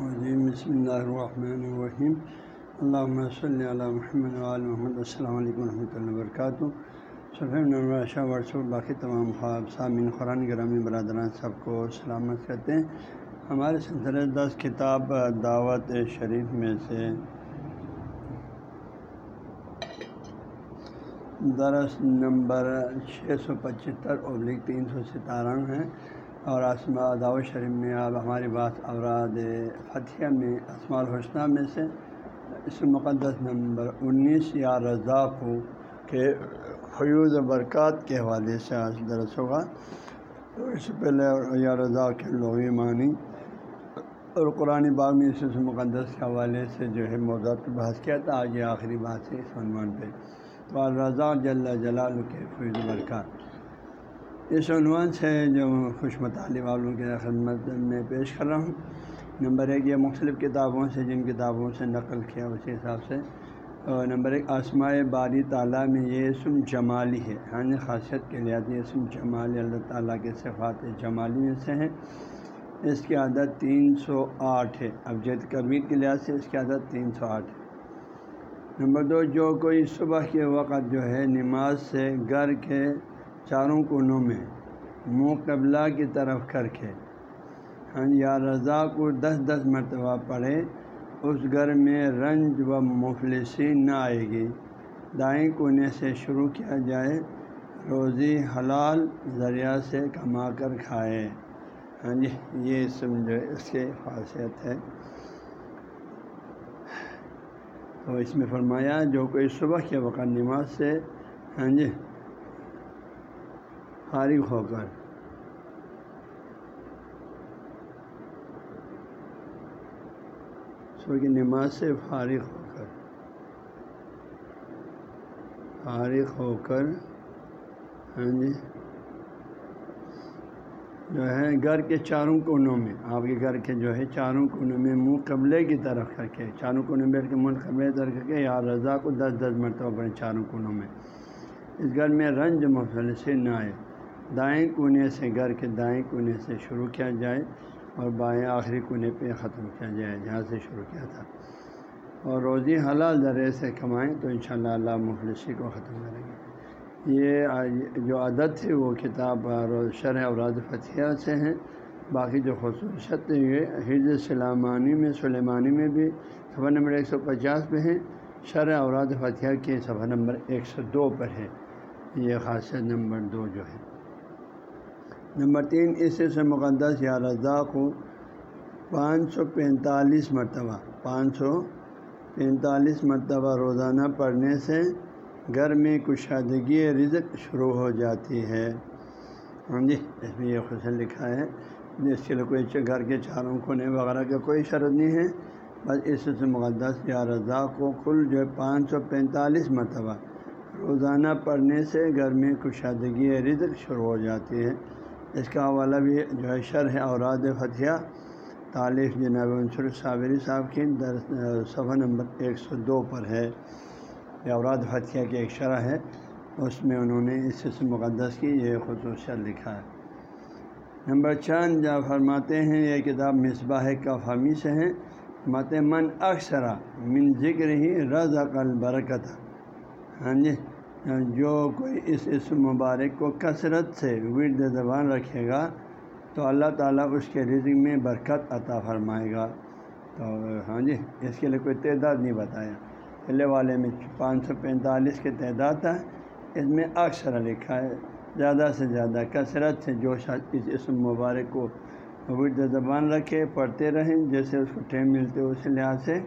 الرجیم، بسم اللہ الرحمن الرحیم۔ اللہ صلی علیہ محمد محمد، السلام علیکم و رحمۃ اللہ وبرکاتہ۔ صفیم ورثہ باقی تمام خواب، سامعین، قرآن گرامی برادران، سب کو سلامت کرتے ہیں۔ ہمارے سلسلے دس کتاب دعوت شریف میں سے۔ درس نمبر چھ سو پچہتر ابلک تین سو ستارہ ہیں۔ اور آسما دعوت شریف میں آپ ہماری بات اوراد فتح میں اسماع الحسنہ میں سے اس مقدس نمبر انیس یا رضا ہو کے فیوز برکات کے حوالے سے آج درس ہوگا۔ تو اس سے پہلے یا رضا کے لغوی معنی اور قرآن باغ میں اس مقدس کے حوالے سے جو ہے موضوعات بحث کیا تھا، آج یہ آخری بات ہے اس عنوان پہ۔ تو الرضا جل جلال کے فیض برکات۔ اس عنوان سے جو خوش مطالب والوں کے خدمت میں پیش کر رہا ہوں۔ نمبر ایک، یہ مختلف کتابوں سے، جن کتابوں سے نقل کیا اسی حساب سے۔ اور نمبر ایک، آسمائے باری تعالیٰ میں یہ اسم جمالی ہے۔ ہاں جی، خاصیت کے لحاظ یہ اسم جمالی، اللہ تعالیٰ کے صفات جمالی میں سے ہیں۔ اس کی عادت تین سو آٹھ ہے۔ اب کبیر کے لحاظ سے اس کی عادت تین سو آٹھ ہے۔ نمبر دو، جو کوئی صبح کے وقت جو ہے نماز سے گھر کے چاروں کونوں میں منہ قبلہ کی طرف کر کے۔ ہاں یا رضا کو دس دس مرتبہ پڑھے، اس گھر میں رنج و مفلسی نہ آئے گی۔ دائیں کونے سے شروع کیا جائے، روزی حلال ذریعہ سے کما کر کھائے۔ ہاں جی یہ سمجھو، اس کی خاصیت ہے۔ تو اس میں فرمایا، جو کوئی صبح کے وقت نماز سے ہاں جی فارغ ہو کر۔ صبح کی نماز سے فارغ ہو کر۔ فارغ ہو کر۔ ہاں جی۔ جو ہے گھر کے چاروں کونوں میں۔ آپ کے گھر کے جو ہے چاروں کونوں میں منہ قبلے کی طرف کر کے۔ چاروں کونوں میں بیٹھ کے منہ قبلے طرف کر کے یا رضا کو دس دس مرتبہ پڑھیں چاروں کونوں میں۔ اس گھر میں رنج مسئلے سے نہ آئے۔ دائیں کونے سے گھر کے دائیں کونے سے شروع کیا جائے اور بائیں آخری کونے پہ ختم کیا جائے، جہاں سے شروع کیا تھا۔ اور روزی حلال ذریعے سے کمائیں تو انشاءاللہ اللہ مفلسی کو ختم کریں گے۔ یہ جو عدد ہے وہ کتاب شرح اوراد فتح سے ہیں باقی جو خصوصیت یہ حرض سلامانی میں، سلیمانی میں بھی صفحہ نمبر ایک سو پچاس پہ ہیں شرح اوراد فتح کے صفحہ نمبر ایک سو دو پر ہے۔ یہ خاصیت نمبر دو جو ہے۔ نمبر تین، اس سے مقدس یا رضا کو پانچ سو پینتالیس مرتبہ۔ پانچ سو پینتالیس مرتبہ روزانہ پڑھنے سے گھر میں کشادگی رزق شروع ہو جاتی ہے۔ ہاں جی اس میں یہ خوش لکھا ہے جس کے لیے کوئی گھر کے چاروں کونے وغیرہ کا کوئی شرط نہیں ہے۔ بس اس سے مقدس یا رضا کو کل جو ہے پانچ سو پینتالیس مرتبہ۔ روزانہ پڑھنے سے گھر میں کشادگی رزق شروع ہو جاتی ہے۔ اس کا حوالہ بھی جو ہے شرح اوراد فتح طالف جناب عنصر صابری صاحب کی در، صفحہ نمبر ایک سو دو پر ہے۔ یہ اوراد فتح کی ایک شرح ہے۔ اس میں انہوں نے اس سے مقدس کی یہ خصوصیت لکھا ہے۔ نمبر چند، جب فرماتے ہیں یہ کتاب مصباح کا فہمی سے ہیں مت من اکثرا من ذکر ہی رض عقل برکت ہاں جی۔ ہاں، جو کوئی اس اس مبارک کو کثرت سے ورد زبان رکھے گا، تو اللہ تعالیٰ اس کے رزق میں برکت عطا فرمائے گا۔ تو ہاں جی اس کے لیے کوئی تعداد نہیں بتایا۔ پہلے والے میں پانچ سو پینتالیس کی تعداد تھا اس میں اکثر لکھا ہے، زیادہ سے زیادہ کثرت سے جو اس اسم مبارک کو ورد زبان رکھے، پڑھتے رہیں، جیسے اس کو ٹائم ملتے اس لحاظ سے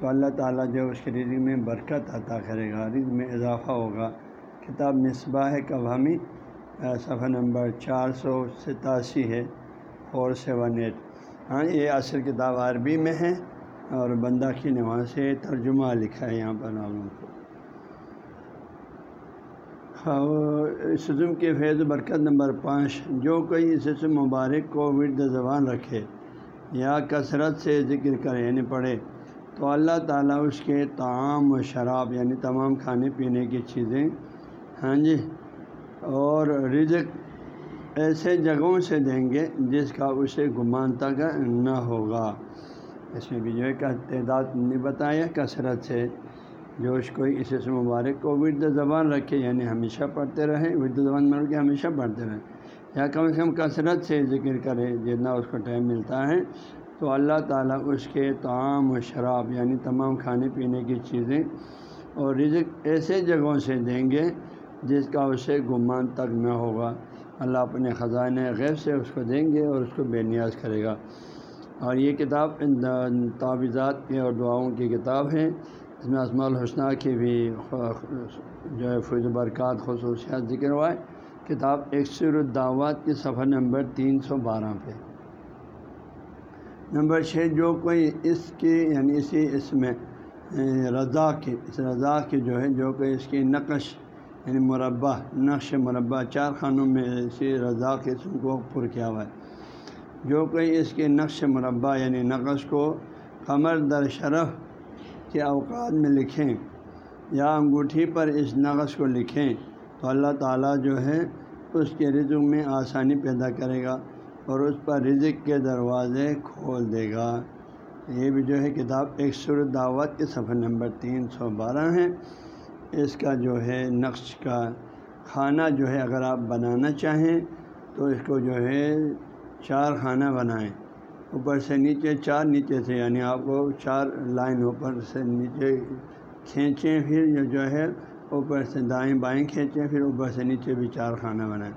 تو اللہ تعالیٰ جو اس کے رزق میں برکت عطا کرے گا رزق میں اضافہ ہوگا۔ کتاب مصباح کبامی صفحہ نمبر چار سو ستاسی ہے، فور سیون ایٹ۔ ہاں یہ اصل کتاب عربی میں ہے اور بندہ کی نماز سے ترجمہ لکھا ہے یہاں پر عالم کو۔ ہاں، سزم کے فیض برکت نمبر پانچ، جو کوئی اس مبارک کو ورد زبان رکھے یا کثرت سے ذکر کرے یعنی پڑھے۔ تو اللہ تعالیٰ اس کے تعام و شراب یعنی تمام کھانے پینے کی چیزیں ہاں جی اور رزق ایسے جگہوں سے دیں گے جس کا اسے گمان تک نہ ہوگا۔ اس میں بھی جو ہے کہ تعداد نہیں بتایا کثرت سے، جو اس کو اس سے مبارک کو ورد زبان رکھے یعنی ہمیشہ پڑھتے رہے ورد زبان میں کے ہمیشہ پڑھتے رہیں۔ یا کم از کم کثرت سے ذکر کرے، جتنا اس کو ٹائم ملتا ہے۔ تو اللہ تعالیٰ اس کے تعام و شراب یعنی تمام کھانے پینے کی چیزیں اور رزق ایسے جگہوں سے دیں گے جس کا اسے گمان تک نہ ہوگا۔ اللہ اپنے خزانے غیب سے اس کو دیں گے اور اس کو بے نیاز کرے گا۔ اور یہ کتاب تعویذات کی اور دعاؤں کی کتاب ہے۔ اس میں اسماء الحسنہ کی بھی جو ہے فیض برکات، خصوصیات ذکر ہوا ہے۔ کتاب ایکسر الدعوات کی صفحہ نمبر تین سو بارہ پہ۔ نمبر چھ، جو کوئی اس کی یعنی اسی اس میں رضا کی، اس رضا کی جو ہے، جو کہ اس کی نقش یعنی مربع، نقش مربع، چار خانوں میں اسی رضا کے اسم کو پر کیا ہوا ہے۔ جو کوئی اس کے نقش مربع یعنی نقش کو قمر در شرف کے اوقات میں لکھیں یا انگوٹھی پر اس نقش کو لکھیں، تو اللہ تعالیٰ جو ہے، اس کے رزق میں آسانی پیدا کرے گا۔ اور اس پر رزق کے دروازے کھول دے گا۔ یہ بھی جو ہے کتاب ایک سر دعوت کے صفحہ نمبر تین سو بارہ ہے۔ اس کا جو ہے نقش کا کھانا جو ہے اگر آپ بنانا چاہیں تو اس کو جو ہے چار کھانا بنائیں۔ اوپر سے نیچے چار نیچے سے یعنی آپ کو چار لائن اوپر سے نیچے کھینچیں، پھر جو ہے اوپر سے دائیں بائیں کھینچیں، پھر اوپر سے نیچے بھی چار کھانا بنائیں۔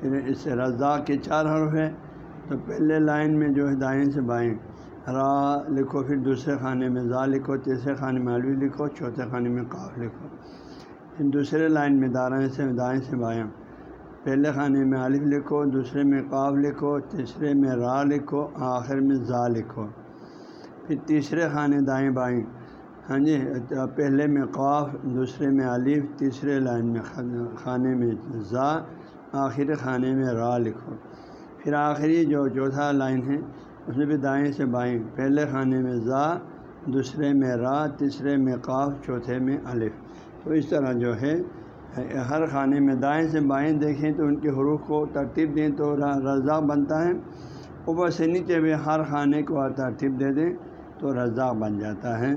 پھر اس سے رضا کے چار حرف ہے تو پہلے لائن میں جو ہے دائیں سے بائیں، را لکھو، پھر دوسرے خانے میں زا لکھو، تیسرے خانے میں الوی لکھو، چوتھے خانے میں کاف لکھو۔ پھر دوسرے لائن میں دارائیں سے دائیں سے بائیں۔ پہلے خانے میں الف لکھو، دوسرے میں قاف لکھو، تیسرے میں را لکھو، آخر میں زا لکھو۔ پھر تیسرے خانے دائیں بائیں۔ ہاں جی پہلے میں قاف، دوسرے میں الف، تیسرے لائن میں خانے میں زا آخر خانے میں را لکھو۔ پھر آخری جو چوتھا لائن ہے، اس میں بھی دائیں سے بائیں۔ پہلے خانے میں زا دوسرے میں را، تیسرے میں قاف، چوتھے میں الف۔ تو اس طرح جو ہے، ہر خانے میں دائیں سے بائیں دیکھیں تو ان کے حروف کو ترتیب دیں تو رضا بنتا ہے۔ اوپر سے نیچے بھی ہر خانے کو ترتیب دے دیں تو رضا بن جاتا ہے۔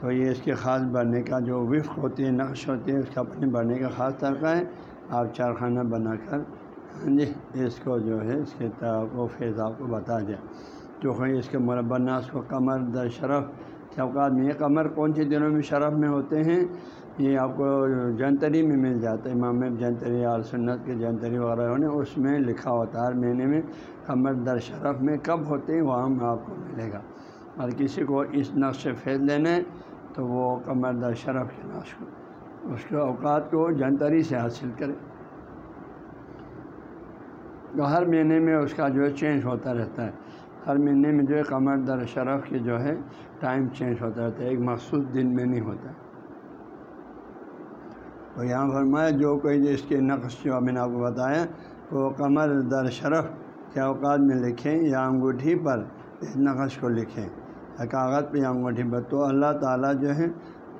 تو یہ اس کے خاص بڑھنے کا جو وفق ہوتی ہے نقش ہوتی ہے اس کا اپنے بڑھنے کا خاص طریقہ ہے۔ آپ چار خانہ بنا کر ہاں جی اس کو جو ہے، اس کے وہ فیض آپ کو بتا دیا۔ جو ہے اس کے مربع ناس کو کمر در شرف۔ کے اوقات میں یہ کمر کون سی دنوں میں شرف میں ہوتے ہیں؟ یہ آپ کو جنتری میں مل جاتا ہے۔ امام جنتری اور سنت کے جنتری وغیرہ ہونے اس میں لکھا ہوتا ہے، ہر مہینے میں کمر در شرف میں کب ہوتے ہیں، وہاں آپ کو ملے گا۔ اور کسی کو اس نقش سے فیض لینا ہے، تو وہ کمر در شرف کے نقش کو۔ اس کے اوقات کو جنتری سے حاصل کرے۔ تو ہر مہینے میں اس کا جو ہے چینج ہوتا رہتا ہے۔ ہر مہینے میں جو ہے کمر در شرف کے جو ہے ٹائم چینج ہوتا رہتا ہے۔ ایک مخصوص دن میں نہیں ہوتا۔ تو یہاں فرمایا، جو کوئی جو اس کے نقش جو میں نے آپ کو بتایا، وہ کمر در شرف کے اوقات میں لکھیں یا انگوٹھی پر اس نقش کو لکھیں۔ یا کاغذ پہ یا انگوٹھی پر۔ تو اللہ تعالیٰ جو ہے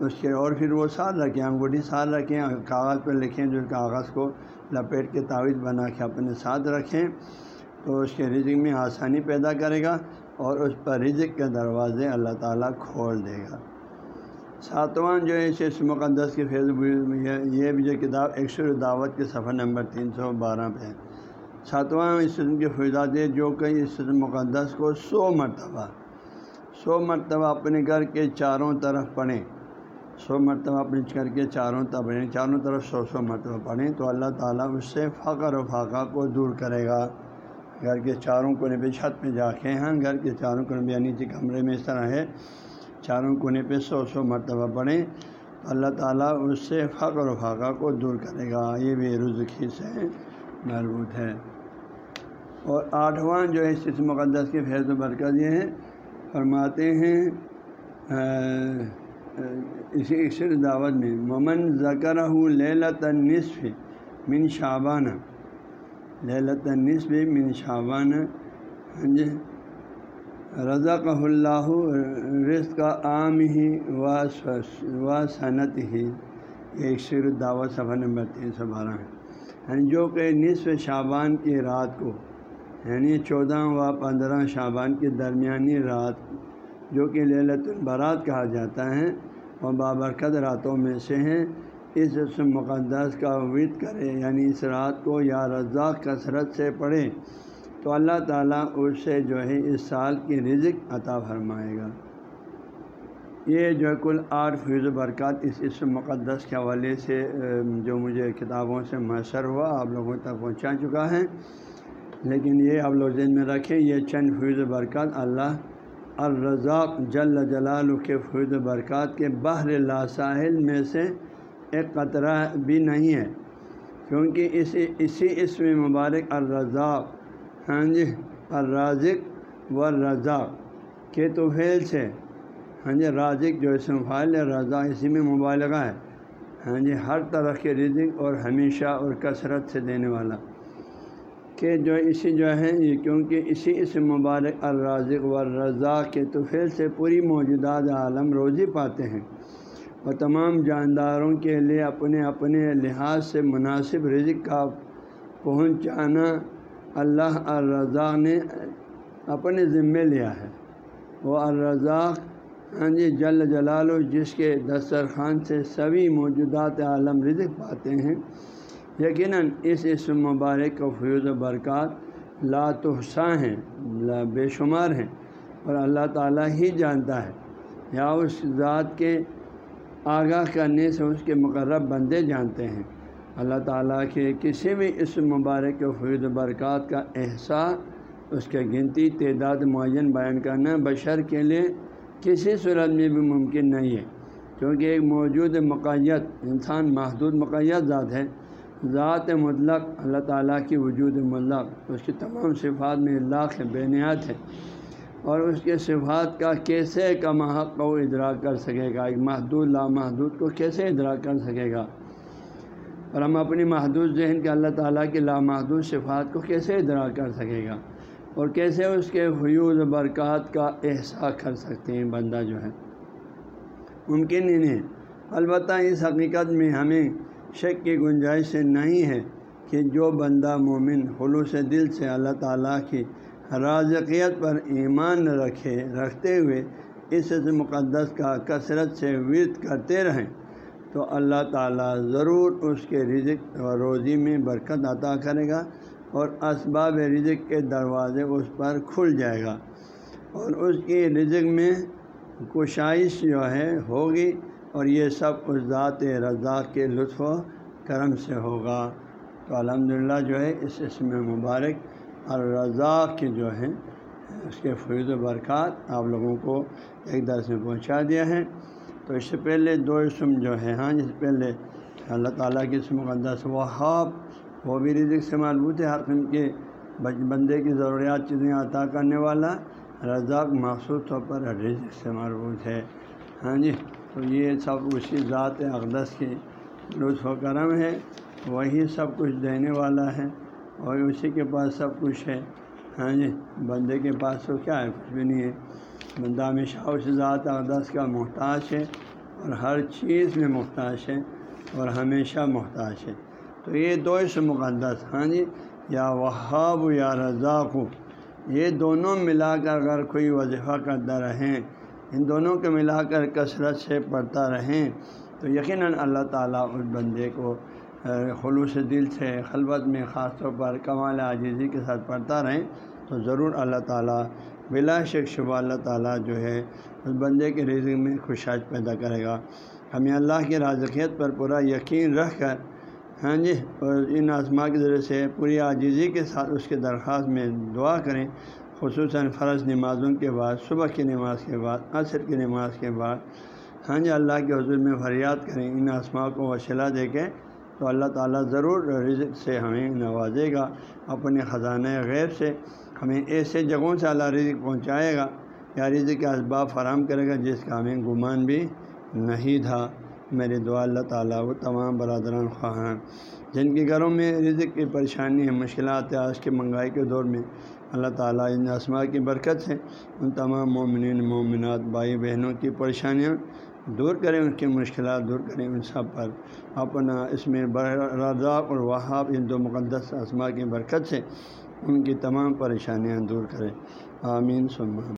اس کے اور پھر وہ ساتھ رکھیں انگوٹھی ساتھ رکھیں کاغذ پہ لکھیں، جو کاغذ کو لپیٹ کے تعویذ بنا کے اپنے ساتھ رکھیں، تو اس کے رزق میں آسانی پیدا کرے گا اور اس پر رزق کے دروازے اللہ تعالیٰ کھول دے گا۔ ساتواں جو ہے اس مقدس کی فیض یہ بھی جو کتاب ایکسر دعوت کے صفحہ نمبر تین سو بارہ پہ ہے۔ ساتواں اس قسم کے فیضات جو کہ اس مقدس کو سو مرتبہ سو مرتبہ اپنے گھر کے چاروں طرف پڑھیں۔ سو مرتبہ اپنے گھر کے چاروں طرف چاروں طرف سو سو مرتبہ پڑھیں تو اللہ تعالیٰ اس سے فخر و فاقہ کو دور کرے گا۔ گھر کے چاروں کونے پہ چھت پہ جا کے ہاں گھر کے چاروں کونے پہ یعنی جی کمرے میں اس طرح ہے، چاروں کونے پہ سو سو مرتبہ پڑھیں تو اللہ تعالیٰ اس سے فخر و فاقہ کو دور کرے گا۔ یہ بھی رزقی سے مربوط ہے۔ اور آٹھواں جو ہے، اس مقدس کے فیض و برکت یہ ہے فرماتے ہیں اسی اکثر دعوت میں ممن ذکر ہوں للت نصف من شابانہ للت نصف من شابانہ ہاں جی۔ رضا کا اللہ رزق کا عام ہی و صنعت ہی ایک شر دعوت صفحہ نمبر تین سو بارہ ہے۔ یعنی جو کہ نصف شابان کی رات کو یعنی چودہ و پندرہ شابان کی درمیانی رات جو کہ للت البرات کہا جاتا ہے، اور بابرکت راتوں میں سے ہیں۔ اس مقدس کا ود کرے یعنی اس رات کو یا رضا کثرت سے پڑھے تو اللہ تعالیٰ اس سے جو ہے اس سال کی رزق عطا فرمائے گا۔ یہ جو ہے کل آٹھ فیض برکات اس اس مقدس کے حوالے سے جو مجھے کتابوں سے میسر ہوا، آپ لوگوں تک پہنچا چکا ہے۔ لیکن یہ آپ لوگ ذہن میں رکھیں، یہ چند فیض برکات اللہ الرزاق جل جلال کے فیض و برکات کے بحر لا ساحل میں سے ایک قطرہ بھی نہیں ہے، کیونکہ اسی اسی اسم مبارک الرزاق ہاں جی الرازق و رضا کے توفیل سے ہاں جی رازق جو اسم فائل ہے، رضا اسی میں مبالغہ ہے ہاں جی ہر طرح کے رزق اور ہمیشہ اور کثرت سے دینے والا۔ کہ جو اسی جو ہے یہ کیونکہ اسی اس مبارک الرازق و رضا کے توفیل سے پوری موجودات عالم روزی پاتے ہیں۔ اور تمام جانداروں کے لیے اپنے اپنے لحاظ سے مناسب رزق کا پہنچانا اللہ الرضا نے اپنے ذمے لیا ہے۔ وہ الرزاق ہاں جی جل جلال جس کے دسترخوان سے سبھی موجودات عالم رزق پاتے ہیں۔ یقیناً اس اس مبارک و فیوز و برکات لاتحساں ہیں بے شمار ہیں اور اللہ تعالیٰ ہی جانتا ہے۔ یا اس ذات کے آگاہ کرنے سے اس کے مقرب بندے جانتے ہیں۔ اللہ تعالیٰ کے کسی بھی اس مبارک فید برکات کا احساس اس کے گنتی تعداد معین بیان کرنا بشر کے لیے کسی صورت میں بھی ممکن نہیں ہے۔ کیونکہ ایک موجود مقیت انسان محدود مقیت ذات ہے۔ ذات مطلق، اللہ تعالیٰ کی وجود مطلق، اس کی تمام صفات میں اللہ بے نیات ہے اور اس کے صفات کا کیسے کا محق کو ادراک کر سکے گا؟ ایک محدود، لامحدود کو کیسے ادراک کر سکے گا؟ اور ہم اپنی محدود ذہن کے اللہ تعالیٰ کے لامحدود صفات کو کیسے ادراک کر سکے گا؟ اور کیسے اس کے حیوز برکات کا احساس کر سکتے ہیں بندہ جو ہے؟ ممکن ہی نہیں۔ البتہ اس حقیقت میں ہمیں شک کی گنجائش سے نہیں ہے کہ جو بندہ مومن خلوص دل سے اللہ تعالیٰ کی رازقیت پر ایمان رکھے، رکھتے ہوئے اس مقدس کا کثرت سے ورد کرتے رہیں تو اللہ تعالیٰ ضرور اس کے رزق و روزی میں برکت عطا کرے گا اور اسباب رزق کے دروازے اس پر کھل جائے گا اور اس کی رزق میں کشائش جو ہے ہوگی۔ اور یہ سب اس ذات رضا کے لطف و کرم سے ہوگا۔ تو الحمدللہ جو ہے، اس اسم مبارک الرضا کے جو ہیں اس کے فیض و برکات آپ لوگوں کو ایک درس میں پہنچا دیا ہے۔ تو اس سے پہلے دو اسم جو ہے ہاں جس سے پہلے اللہ تعالیٰ کے اسم مقدس وہاب، وہ بھی رزق سے مربوط ہے، ہر قسم کے بندے کی ضروریات، چیزیں عطا کرنے والا رزاق مخصوص طور پر رزق سے مربوط ہے۔ ہاں جی۔ تو یہ سب اسی ذات اقدس کی لطف و کرم ہے۔ وہی سب کچھ دینے والا ہے اور اسی کے پاس سب کچھ ہے۔ ہاں جی بندے کے پاس تو کیا ہے؟ کچھ بھی نہیں ہے۔ بندہ ہمیشہ اس ذات اقدس کا محتاج ہے اور ہر چیز میں محتاج ہے اور ہمیشہ محتاج ہے۔ تو یہ دو اس مقدس ہاں جی یا وہاب یا رضاق یہ دونوں ملا کر اگر کوئی وظیفہ کرتا رہیں ان دونوں کو ملا کر کثرت سے پڑھتا رہیں تو یقیناً اللہ تعالیٰ اس بندے کو خلوص دل سے، خلوت میں خاص طور پر کمال عاجزی کے ساتھ پڑھتا رہیں تو ضرور اللہ تعالیٰ بلا شک شبہ اللہ تعالیٰ جو ہے اس بندے کے رزق میں خوشاش پیدا کرے گا۔ ہمیں اللہ کی رازقیت پر پورا یقین رکھ کر ہاں جی اور ان آسما کے ذریعے سے پوری عاجزی کے ساتھ اس کے درخواست میں دعا کریں۔ خصوصاً فرض نمازوں کے بعد، صبح کی نماز کے بعد، عصر کی نماز کے بعد۔ ہاں جی اللہ کے حضور میں فریاد کریں، ان آسما کو وسیلہ دے کے تو اللہ تعالیٰ ضرور رزق سے ہمیں نوازے گا، اپنے خزانہ غیر سے ہمیں ایسے جگہوں سے اللہ رزق پہنچائے گا۔ یا رزق کے اسباب فراہم کرے گا جس کا ہمیں گمان بھی نہیں تھا۔ میرے دعا اللہ تعالیٰ وہ تمام برادران خواہاں جن کے گھروں میں رزق کی پریشانی ہے، مشکلات آج کے منگائی کے دور میں اللہ تعالیٰ ان اسما کی برکت سے ان تمام مومنین، مومنات، بھائی بہنوں کی پریشانیاں دور کریں، ان کی مشکلات دور کریں، ان سب پر اپنا اس میں رضاق اور وہاب ان دو مقدس اسما کی برکت سے ان کی تمام پریشانیاں دور کریں۔ آمین سلم